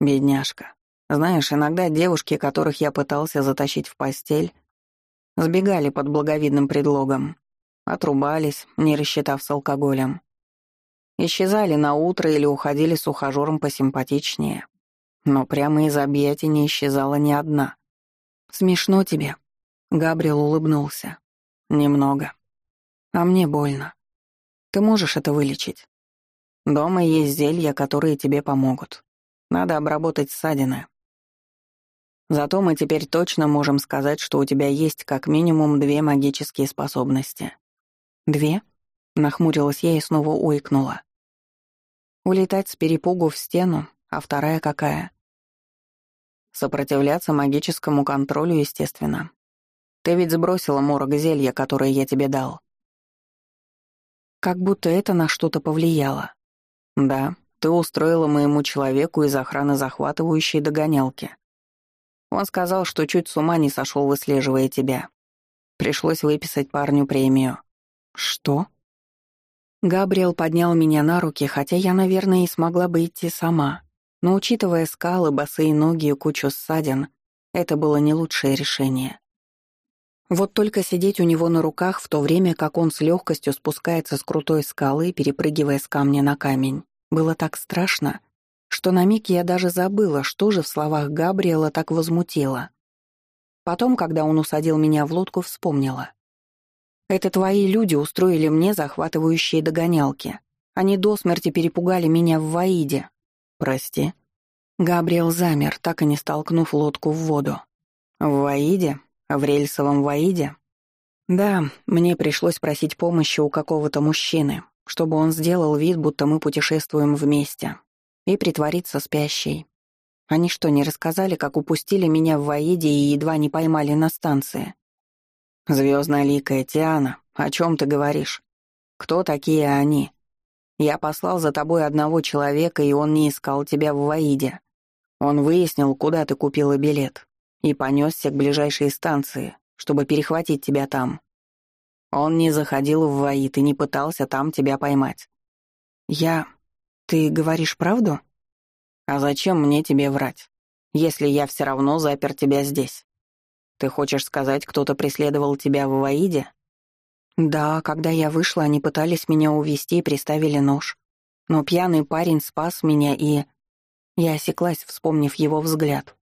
«Бедняжка. Знаешь, иногда девушки, которых я пытался затащить в постель, сбегали под благовидным предлогом. Отрубались, не рассчитав с алкоголем. Исчезали на утро или уходили с ухажером посимпатичнее. Но прямо из объятий не исчезала ни одна. «Смешно тебе?» Габриэл улыбнулся. «Немного. А мне больно. Ты можешь это вылечить? Дома есть зелья, которые тебе помогут. Надо обработать ссадины. Зато мы теперь точно можем сказать, что у тебя есть как минимум две магические способности. «Две?» — нахмурилась я и снова уикнула. «Улетать с перепугу в стену, а вторая какая?» «Сопротивляться магическому контролю, естественно. Ты ведь сбросила морок зелья, которое я тебе дал». Как будто это на что-то повлияло. Да, Ты устроила моему человеку из охраны захватывающей догонялки. Он сказал, что чуть с ума не сошел, выслеживая тебя. Пришлось выписать парню премию. Что? Габриэл поднял меня на руки, хотя я, наверное, и смогла бы идти сама. Но учитывая скалы, босые ноги и кучу ссадин, это было не лучшее решение. Вот только сидеть у него на руках в то время, как он с легкостью спускается с крутой скалы, перепрыгивая с камня на камень, было так страшно, что на миг я даже забыла, что же в словах Габриэла так возмутило. Потом, когда он усадил меня в лодку, вспомнила. «Это твои люди устроили мне захватывающие догонялки. Они до смерти перепугали меня в Ваиде». «Прости». Габриэл замер, так и не столкнув лодку в воду. «В Ваиде? В рельсовом Ваиде?» «Да, мне пришлось просить помощи у какого-то мужчины, чтобы он сделал вид, будто мы путешествуем вместе, и притвориться спящей. Они что, не рассказали, как упустили меня в Ваиде и едва не поймали на станции? Звездноликая Тиана, о чем ты говоришь? Кто такие они? Я послал за тобой одного человека, и он не искал тебя в Ваиде. Он выяснил, куда ты купила билет, и понесся к ближайшей станции, чтобы перехватить тебя там. Он не заходил в Ваид и не пытался там тебя поймать. Я... Ты говоришь правду? А зачем мне тебе врать, если я все равно запер тебя здесь? Ты хочешь сказать, кто-то преследовал тебя в Ваиде? Да, когда я вышла, они пытались меня увести и приставили нож. Но пьяный парень спас меня и... Я осеклась, вспомнив его взгляд.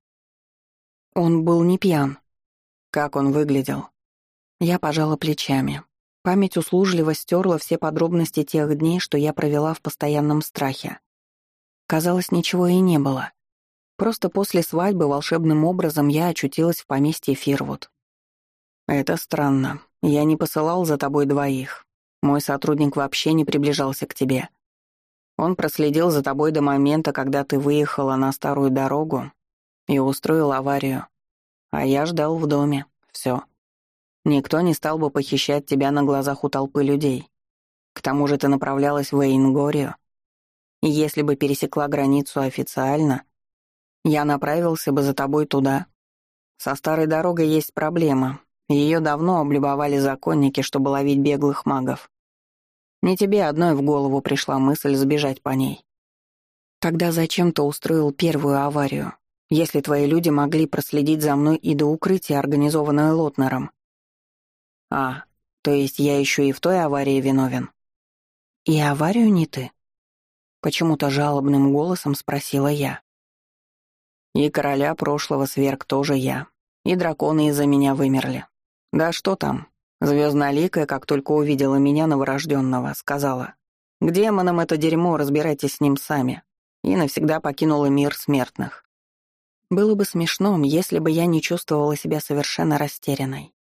Он был не пьян. Как он выглядел? Я пожала плечами. Память услужливо стерла все подробности тех дней, что я провела в постоянном страхе. Казалось, ничего и не было. Просто после свадьбы волшебным образом я очутилась в поместье Фирвуд. «Это странно. Я не посылал за тобой двоих. Мой сотрудник вообще не приближался к тебе. Он проследил за тобой до момента, когда ты выехала на старую дорогу и устроил аварию. А я ждал в доме. Все. Никто не стал бы похищать тебя на глазах у толпы людей. К тому же ты направлялась в Эйнгорию, если бы пересекла границу официально, я направился бы за тобой туда. Со старой дорогой есть проблема. Ее давно облюбовали законники, чтобы ловить беглых магов. Не тебе одной в голову пришла мысль сбежать по ней. Тогда зачем ты устроил первую аварию, если твои люди могли проследить за мной и до укрытия, организованное Лотнером? А, то есть я еще и в той аварии виновен? И аварию не ты? Почему-то жалобным голосом спросила я. И короля прошлого сверг тоже я. И драконы из-за меня вымерли. Да что там? Звездноликая, как только увидела меня новорожденного, сказала. «К демонам это дерьмо, разбирайтесь с ним сами». И навсегда покинула мир смертных. Было бы смешно, если бы я не чувствовала себя совершенно растерянной.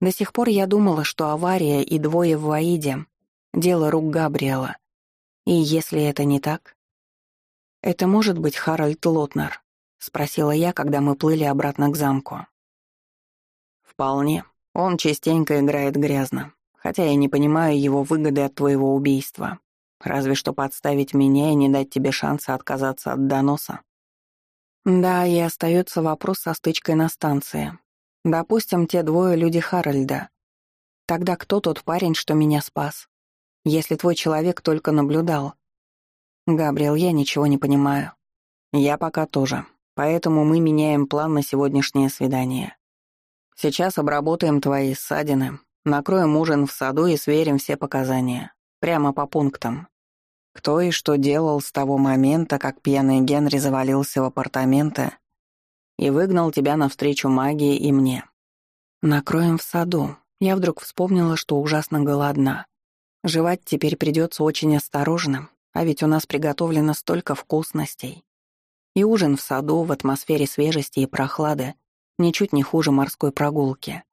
До сих пор я думала, что авария и двое в Ваиде — дело рук Габриэла, и если это не так? Это может быть Харальд Лотнер, спросила я, когда мы плыли обратно к замку. Вполне. Он частенько играет грязно, хотя я не понимаю его выгоды от твоего убийства. Разве что подставить меня и не дать тебе шанса отказаться от доноса. Да, и остается вопрос со стычкой на станции. Допустим, те двое люди Харальда. Тогда кто тот парень, что меня спас? если твой человек только наблюдал. Габриэл, я ничего не понимаю. Я пока тоже. Поэтому мы меняем план на сегодняшнее свидание. Сейчас обработаем твои ссадины, накроем ужин в саду и сверим все показания. Прямо по пунктам. Кто и что делал с того момента, как пьяный Генри завалился в апартаменты и выгнал тебя навстречу магии и мне. Накроем в саду. Я вдруг вспомнила, что ужасно голодна. Жевать теперь придется очень осторожно, а ведь у нас приготовлено столько вкусностей. И ужин в саду в атмосфере свежести и прохлады ничуть не хуже морской прогулки.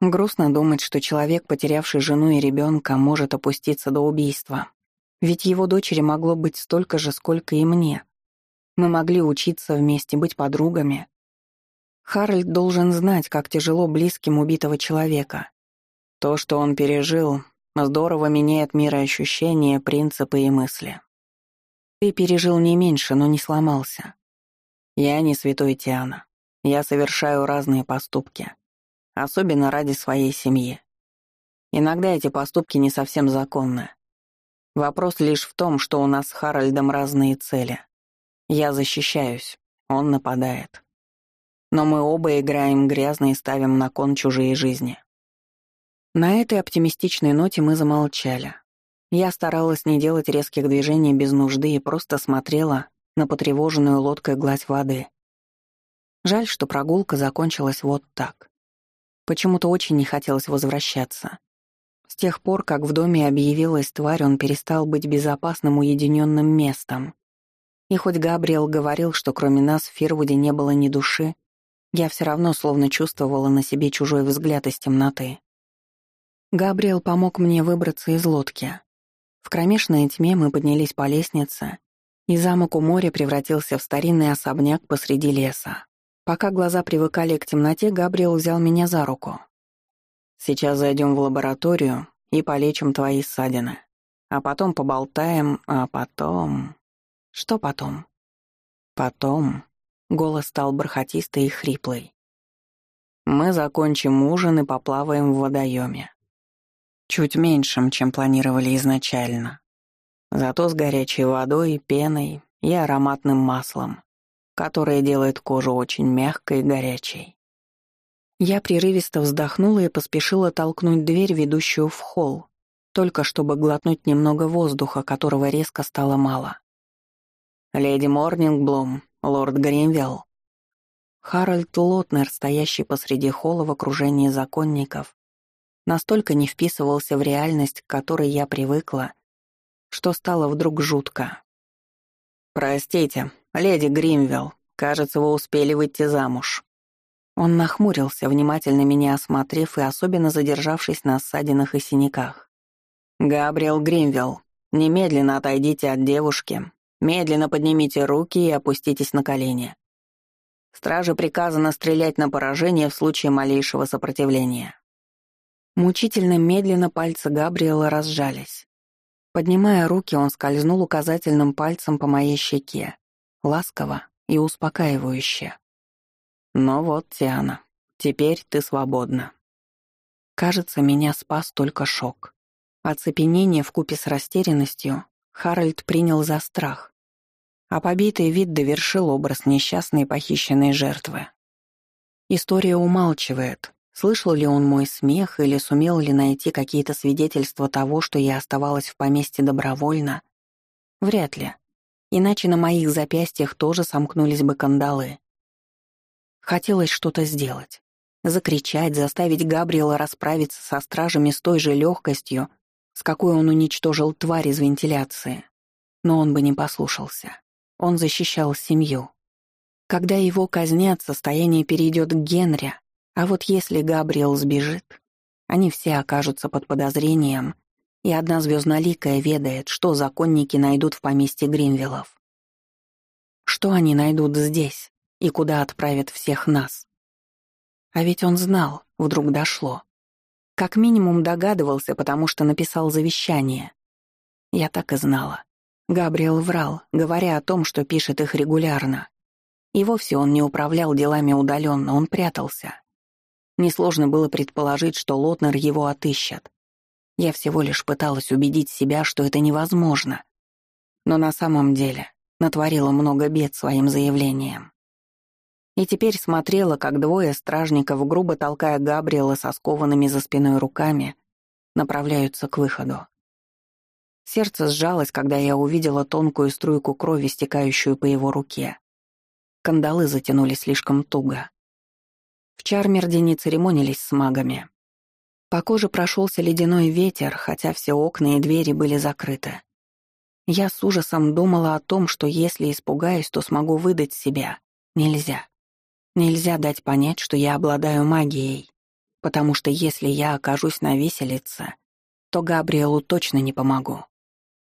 Грустно думать, что человек, потерявший жену и ребенка, может опуститься до убийства. Ведь его дочери могло быть столько же, сколько и мне. Мы могли учиться вместе, быть подругами. Харальд должен знать, как тяжело близким убитого человека. То, что он пережил, Здорово меняет мироощущения, принципы и мысли. Ты пережил не меньше, но не сломался. Я не святой Тиана. Я совершаю разные поступки. Особенно ради своей семьи. Иногда эти поступки не совсем законны. Вопрос лишь в том, что у нас с Харальдом разные цели. Я защищаюсь, он нападает. Но мы оба играем грязно и ставим на кон чужие жизни. На этой оптимистичной ноте мы замолчали. Я старалась не делать резких движений без нужды и просто смотрела на потревоженную лодкой гладь воды. Жаль, что прогулка закончилась вот так. Почему-то очень не хотелось возвращаться. С тех пор, как в доме объявилась тварь, он перестал быть безопасным уединенным местом. И хоть Габриэл говорил, что кроме нас в Фирвуде не было ни души, я все равно словно чувствовала на себе чужой взгляд из темноты. Габриэл помог мне выбраться из лодки. В кромешной тьме мы поднялись по лестнице, и замок у моря превратился в старинный особняк посреди леса. Пока глаза привыкали к темноте, Габриэл взял меня за руку. «Сейчас зайдем в лабораторию и полечим твои ссадины. А потом поболтаем, а потом...» «Что потом?» «Потом...» Голос стал бархатистый и хриплый. «Мы закончим ужин и поплаваем в водоеме. Чуть меньшим, чем планировали изначально. Зато с горячей водой, пеной и ароматным маслом, которое делает кожу очень мягкой и горячей. Я прерывисто вздохнула и поспешила толкнуть дверь, ведущую в холл, только чтобы глотнуть немного воздуха, которого резко стало мало. «Леди Морнингблум, лорд Гринвилл». Харальд Лотнер, стоящий посреди холла в окружении законников, настолько не вписывался в реальность, к которой я привыкла, что стало вдруг жутко. «Простите, леди Гримвелл, кажется, вы успели выйти замуж». Он нахмурился, внимательно меня осмотрев и особенно задержавшись на ссадинах и синяках. «Габриэл Гримвелл, немедленно отойдите от девушки, медленно поднимите руки и опуститесь на колени. Страже приказано стрелять на поражение в случае малейшего сопротивления. Мучительно медленно пальцы Габриэла разжались. Поднимая руки, он скользнул указательным пальцем по моей щеке, ласково и успокаивающе. «Ну вот, Тиана, теперь ты свободна». Кажется, меня спас только шок. Оцепенение вкупе с растерянностью Харальд принял за страх, а побитый вид довершил образ несчастной похищенной жертвы. История умалчивает, Слышал ли он мой смех или сумел ли найти какие-то свидетельства того, что я оставалась в поместье добровольно? Вряд ли. Иначе на моих запястьях тоже сомкнулись бы кандалы. Хотелось что-то сделать. Закричать, заставить Габриэла расправиться со стражами с той же легкостью, с какой он уничтожил тварь из вентиляции. Но он бы не послушался. Он защищал семью. Когда его казнят, состояние перейдет к Генри, а вот если Габриэл сбежит, они все окажутся под подозрением, и одна звездноликая ведает, что законники найдут в поместье Гринвиллов. Что они найдут здесь и куда отправят всех нас? А ведь он знал, вдруг дошло. Как минимум догадывался, потому что написал завещание. Я так и знала. Габриэл врал, говоря о том, что пишет их регулярно. И вовсе он не управлял делами удаленно, он прятался. Несложно было предположить, что Лотнер его отыщет. Я всего лишь пыталась убедить себя, что это невозможно. Но на самом деле натворила много бед своим заявлением. И теперь смотрела, как двое стражников, грубо толкая Габриэла со скованными за спиной руками, направляются к выходу. Сердце сжалось, когда я увидела тонкую струйку крови, стекающую по его руке. Кандалы затянули слишком туго. В Чармерде не церемонились с магами. По коже прошелся ледяной ветер, хотя все окна и двери были закрыты. Я с ужасом думала о том, что если испугаюсь, то смогу выдать себя. Нельзя. Нельзя дать понять, что я обладаю магией, потому что если я окажусь на виселице, то Габриэлу точно не помогу.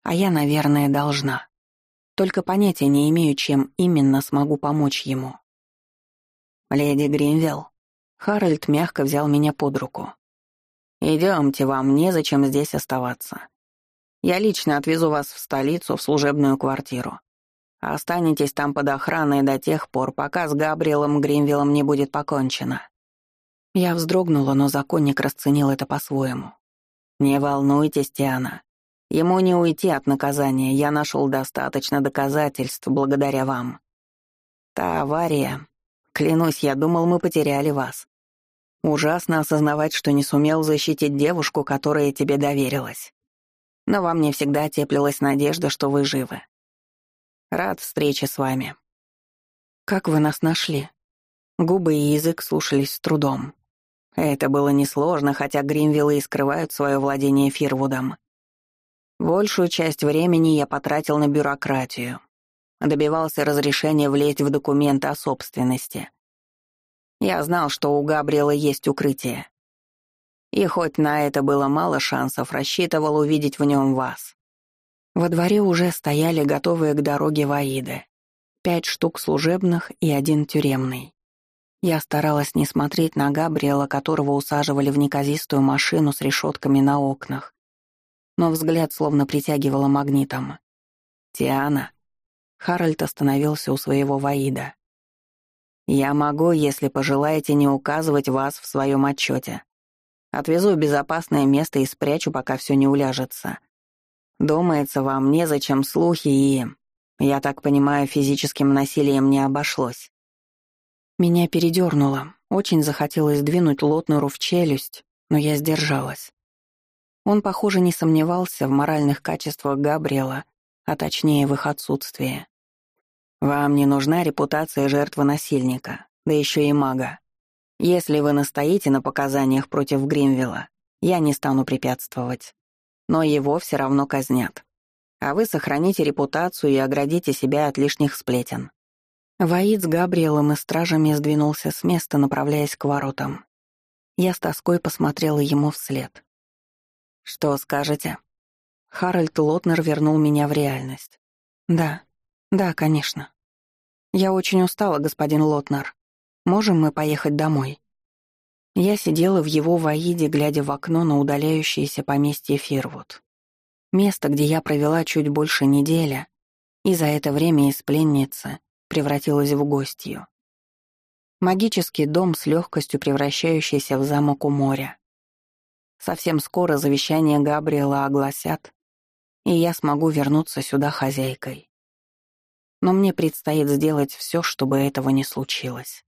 А я, наверное, должна. Только понятия не имею, чем именно смогу помочь ему. «Леди Гринвилл». Харальд мягко взял меня под руку. «Идемте, вам незачем здесь оставаться. Я лично отвезу вас в столицу, в служебную квартиру. Останетесь там под охраной до тех пор, пока с Габриэлом Гринвиллом не будет покончено». Я вздрогнула, но законник расценил это по-своему. «Не волнуйтесь, Тиана. Ему не уйти от наказания, я нашел достаточно доказательств благодаря вам. Та авария... Клянусь, я думал, мы потеряли вас. Ужасно осознавать, что не сумел защитить девушку, которая тебе доверилась. Но во мне всегда теплилась надежда, что вы живы. Рад встрече с вами. Как вы нас нашли? Губы и язык слушались с трудом. Это было несложно, хотя Гримвиллы и скрывают свое владение Фирвудом. Большую часть времени я потратил на бюрократию. Добивался разрешения влезть в документы о собственности — я знал, что у Габриэла есть укрытие. И хоть на это было мало шансов, рассчитывал увидеть в нем вас. Во дворе уже стояли готовые к дороге Ваиды. Пять штук служебных и один тюремный. Я старалась не смотреть на Габриэла, которого усаживали в неказистую машину с решетками на окнах. Но взгляд словно притягивало магнитом. «Тиана». Харальд остановился у своего Ваида. Я могу, если пожелаете, не указывать вас в своем отчете. Отвезу в безопасное место и спрячу, пока все не уляжется. Думается, вам незачем слухи и... Я так понимаю, физическим насилием не обошлось. Меня передернуло. Очень захотелось двинуть Лотнеру в челюсть, но я сдержалась. Он, похоже, не сомневался в моральных качествах Габриэла, а точнее в их отсутствии. Вам не нужна репутация жертвы насильника, да еще и мага. Если вы настоите на показаниях против Гримвилла, я не стану препятствовать. Но его все равно казнят. А вы сохраните репутацию и оградите себя от лишних сплетен». Ваид с Габриэлом и стражами сдвинулся с места, направляясь к воротам. Я с тоской посмотрела ему вслед. «Что скажете?» Харальд Лотнер вернул меня в реальность. «Да, да, конечно». «Я очень устала, господин Лотнер. Можем мы поехать домой?» Я сидела в его воиде, глядя в окно на удаляющееся поместье Фирвуд. Место, где я провела чуть больше недели, и за это время из пленницы превратилась в гостью. Магический дом с легкостью превращающийся в замок у моря. Совсем скоро завещание Габриэла огласят, и я смогу вернуться сюда хозяйкой но мне предстоит сделать все, чтобы этого не случилось.